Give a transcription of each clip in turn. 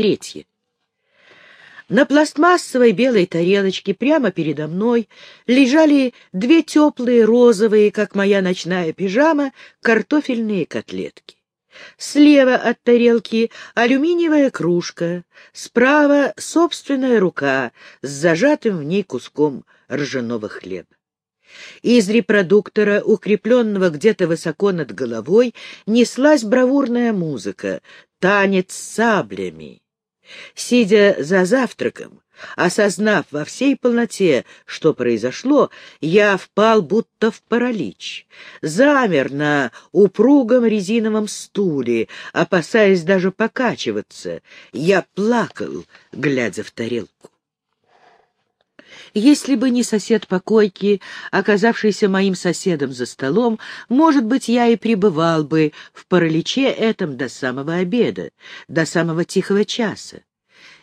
Третье. На пластмассовой белой тарелочке прямо передо мной лежали две теплые розовые, как моя ночная пижама, картофельные котлетки. Слева от тарелки алюминиевая кружка, справа собственная рука с зажатым в ней куском ржаного хлеба. Из репродуктора, укрепленного где-то высоко над головой, неслась бравурная музыка, танец с саблями. Сидя за завтраком, осознав во всей полноте, что произошло, я впал будто в паралич, замер на упругом резиновом стуле, опасаясь даже покачиваться. Я плакал, глядя в тарелку. Если бы не сосед по койке, оказавшийся моим соседом за столом, может быть, я и пребывал бы в параличе этом до самого обеда, до самого тихого часа.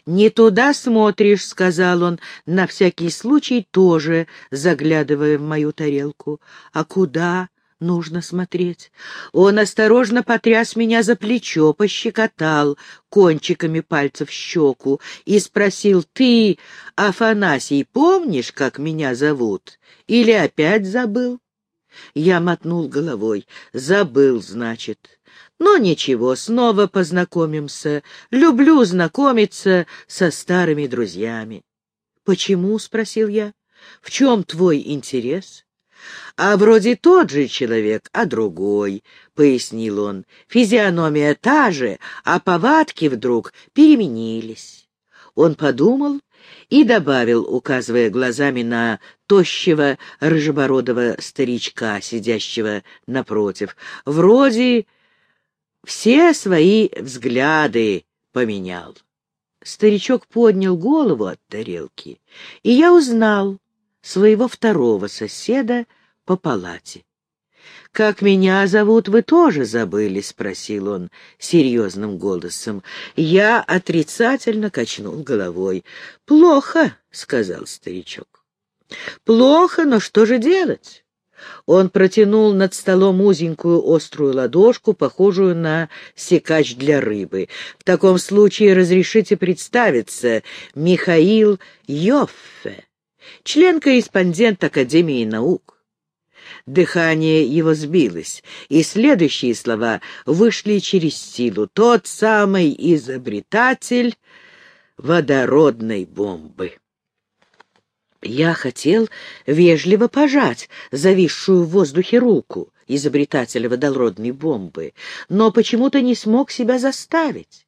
«Не туда смотришь», — сказал он, на всякий случай тоже заглядывая в мою тарелку. «А куда?» Нужно смотреть. Он осторожно потряс меня за плечо, пощекотал кончиками пальцев щеку и спросил, «Ты, Афанасий, помнишь, как меня зовут? Или опять забыл?» Я мотнул головой. «Забыл, значит. Но ничего, снова познакомимся. Люблю знакомиться со старыми друзьями». «Почему?» — спросил я. «В чем твой интерес?» А вроде тот же человек, а другой, — пояснил он. Физиономия та же, а повадки вдруг переменились. Он подумал и добавил, указывая глазами на тощего рыжебородого старичка, сидящего напротив. Вроде все свои взгляды поменял. Старичок поднял голову от тарелки, и я узнал своего второго соседа по палате. «Как меня зовут, вы тоже забыли?» — спросил он серьезным голосом. Я отрицательно качнул головой. «Плохо», — сказал старичок. «Плохо, но что же делать?» Он протянул над столом узенькую острую ладошку, похожую на секач для рыбы. «В таком случае разрешите представиться, Михаил Йоффе» член-корреспондент Академии наук. Дыхание его сбилось, и следующие слова вышли через силу. Тот самый изобретатель водородной бомбы. Я хотел вежливо пожать зависшую в воздухе руку изобретателя водородной бомбы, но почему-то не смог себя заставить.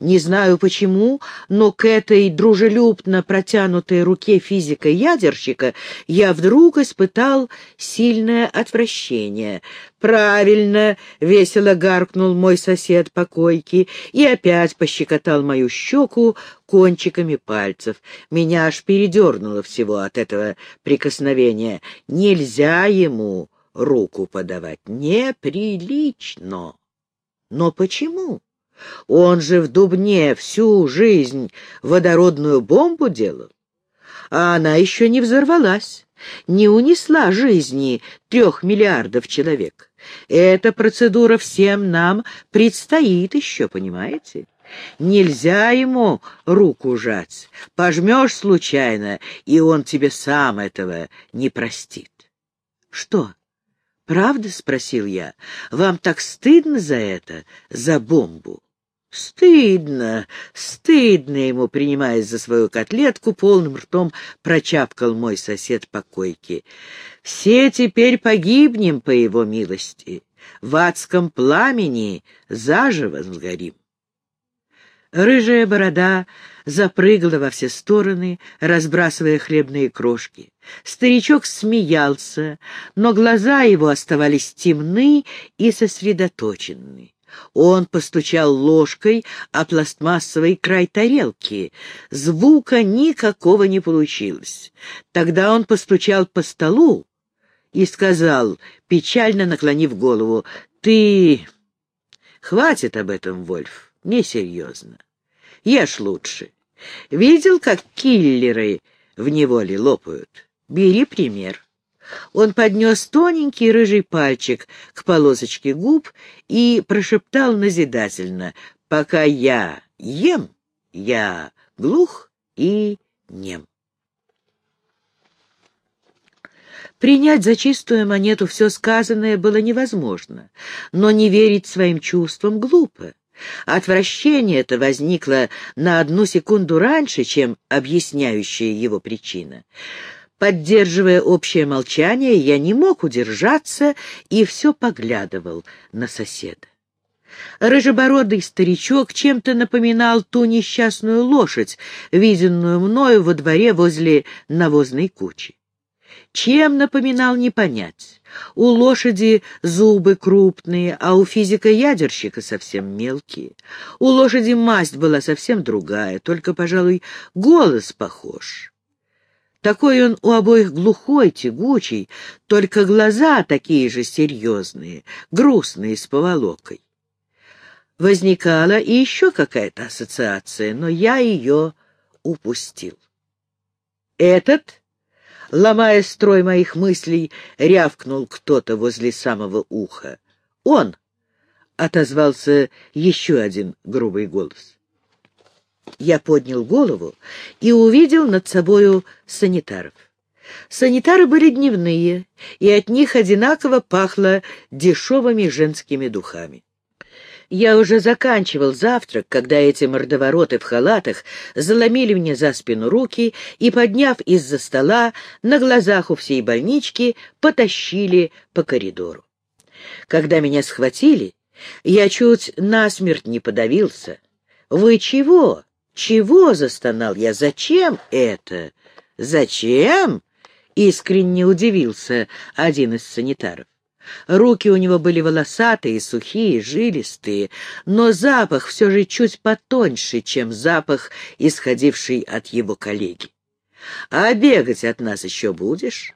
Не знаю почему, но к этой дружелюбно протянутой руке физика-ядерщика я вдруг испытал сильное отвращение. «Правильно!» — весело гаркнул мой сосед по койке и опять пощекотал мою щеку кончиками пальцев. Меня аж передернуло всего от этого прикосновения. Нельзя ему руку подавать, неприлично. Но почему? Он же в Дубне всю жизнь водородную бомбу делал, а она еще не взорвалась, не унесла жизни трех миллиардов человек. Эта процедура всем нам предстоит еще, понимаете? Нельзя ему руку жать. Пожмешь случайно, и он тебе сам этого не простит. Что, правда, — спросил я, — вам так стыдно за это, за бомбу? Стыдно, стыдно ему, принимаясь за свою котлетку, полным ртом прочапкал мой сосед по койке. Все теперь погибнем по его милости, в адском пламени заживо сгорим. Рыжая борода запрыгала во все стороны, разбрасывая хлебные крошки. Старичок смеялся, но глаза его оставались темны и сосредоточенны. Он постучал ложкой о пластмассовый край тарелки. Звука никакого не получилось. Тогда он постучал по столу и сказал, печально наклонив голову, «Ты... Хватит об этом, Вольф, несерьезно. Ешь лучше. Видел, как киллеры в неволе лопают? Бери пример». Он поднес тоненький рыжий пальчик к полосочке губ и прошептал назидательно, «Пока я ем, Я глух и нем. Принять за чистую монету все сказанное было невозможно, но не верить своим чувствам глупо. Отвращение это возникло на одну секунду раньше, чем объясняющая его причина. Поддерживая общее молчание, я не мог удержаться и все поглядывал на соседа. Рыжебородый старичок чем-то напоминал ту несчастную лошадь, виденную мною во дворе возле навозной кучи. Чем напоминал, не понять. У лошади зубы крупные, а у физика-ядерщика совсем мелкие. У лошади масть была совсем другая, только, пожалуй, голос похож. Такой он у обоих глухой, тягучий, только глаза такие же серьезные, грустные, с поволокой. Возникала и еще какая-то ассоциация, но я ее упустил. Этот Ломая строй моих мыслей, рявкнул кто-то возле самого уха. «Он!» — отозвался еще один грубый голос. Я поднял голову и увидел над собою санитаров. Санитары были дневные, и от них одинаково пахло дешевыми женскими духами. Я уже заканчивал завтрак, когда эти мордовороты в халатах заломили мне за спину руки и, подняв из-за стола, на глазах у всей больнички потащили по коридору. Когда меня схватили, я чуть насмерть не подавился. «Вы чего? Чего?» — застонал я. «Зачем это?» «Зачем?» — искренне удивился один из санитаров. Руки у него были волосатые, сухие, жилистые, но запах все же чуть потоньше, чем запах, исходивший от его коллеги. «А бегать от нас еще будешь?»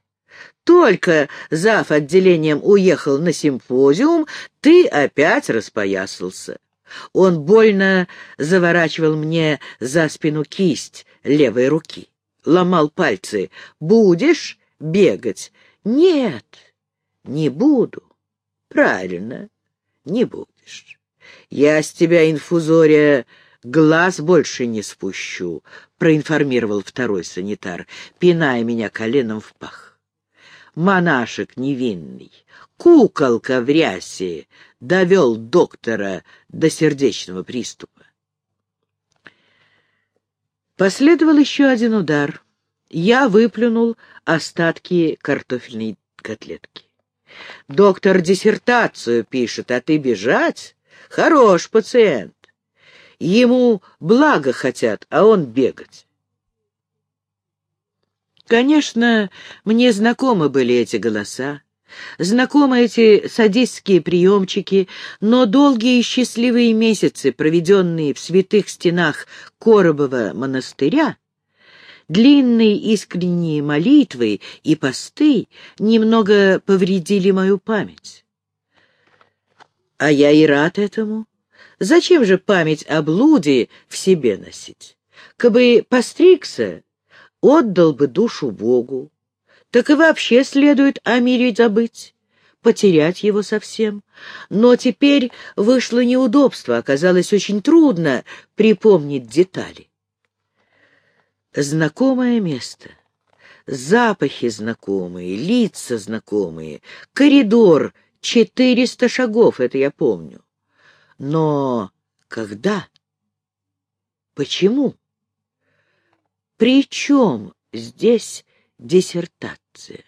Только зав. отделением уехал на симпозиум, ты опять распоясался. Он больно заворачивал мне за спину кисть левой руки. Ломал пальцы. «Будешь бегать?» «Нет». Не буду. Правильно, не будешь. Я с тебя, инфузория, глаз больше не спущу, проинформировал второй санитар, пиная меня коленом в пах. Монашек невинный, куколка в рясе, довел доктора до сердечного приступа. Последовал еще один удар. Я выплюнул остатки картофельной котлетки. Доктор диссертацию пишет, а ты бежать? Хорош пациент. Ему благо хотят, а он бегать. Конечно, мне знакомы были эти голоса, знакомы эти садистские приемчики, но долгие и счастливые месяцы, проведенные в святых стенах Коробова монастыря, Длинные искренние молитвы и посты немного повредили мою память. А я и рад этому. Зачем же память о блуде в себе носить? Кабы постригся, отдал бы душу Богу. Так и вообще следует о мире забыть, потерять его совсем. Но теперь вышло неудобство, оказалось очень трудно припомнить детали. Знакомое место, запахи знакомые, лица знакомые, коридор, четыреста шагов, это я помню. Но когда? Почему? При чем здесь диссертация?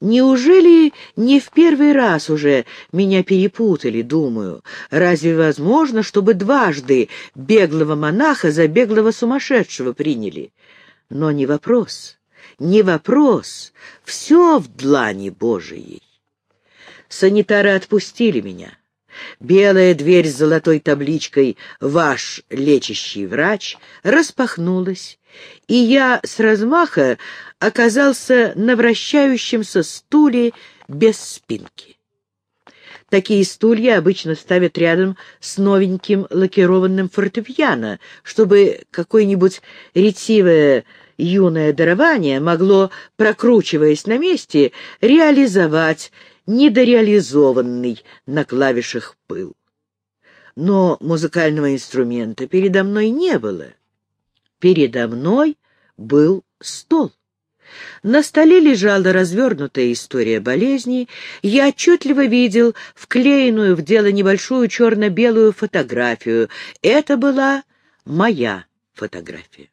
Неужели не в первый раз уже меня перепутали, думаю? Разве возможно, чтобы дважды беглого монаха за беглого сумасшедшего приняли? Но не вопрос, не вопрос, все в длани Божией. Санитары отпустили меня. Белая дверь с золотой табличкой «Ваш лечащий врач» распахнулась, и я с размаха оказался на вращающемся стуле без спинки. Такие стулья обычно ставят рядом с новеньким лакированным фортепиано, чтобы какое-нибудь ретивое юное дарование могло, прокручиваясь на месте, реализовать недореализованный на клавишах пыл. но музыкального инструмента передо мной не было. Передо мной был стол. На столе лежала развернутая история болезни. Я отчетливо видел вклеенную в дело небольшую черно-белую фотографию. Это была моя фотография.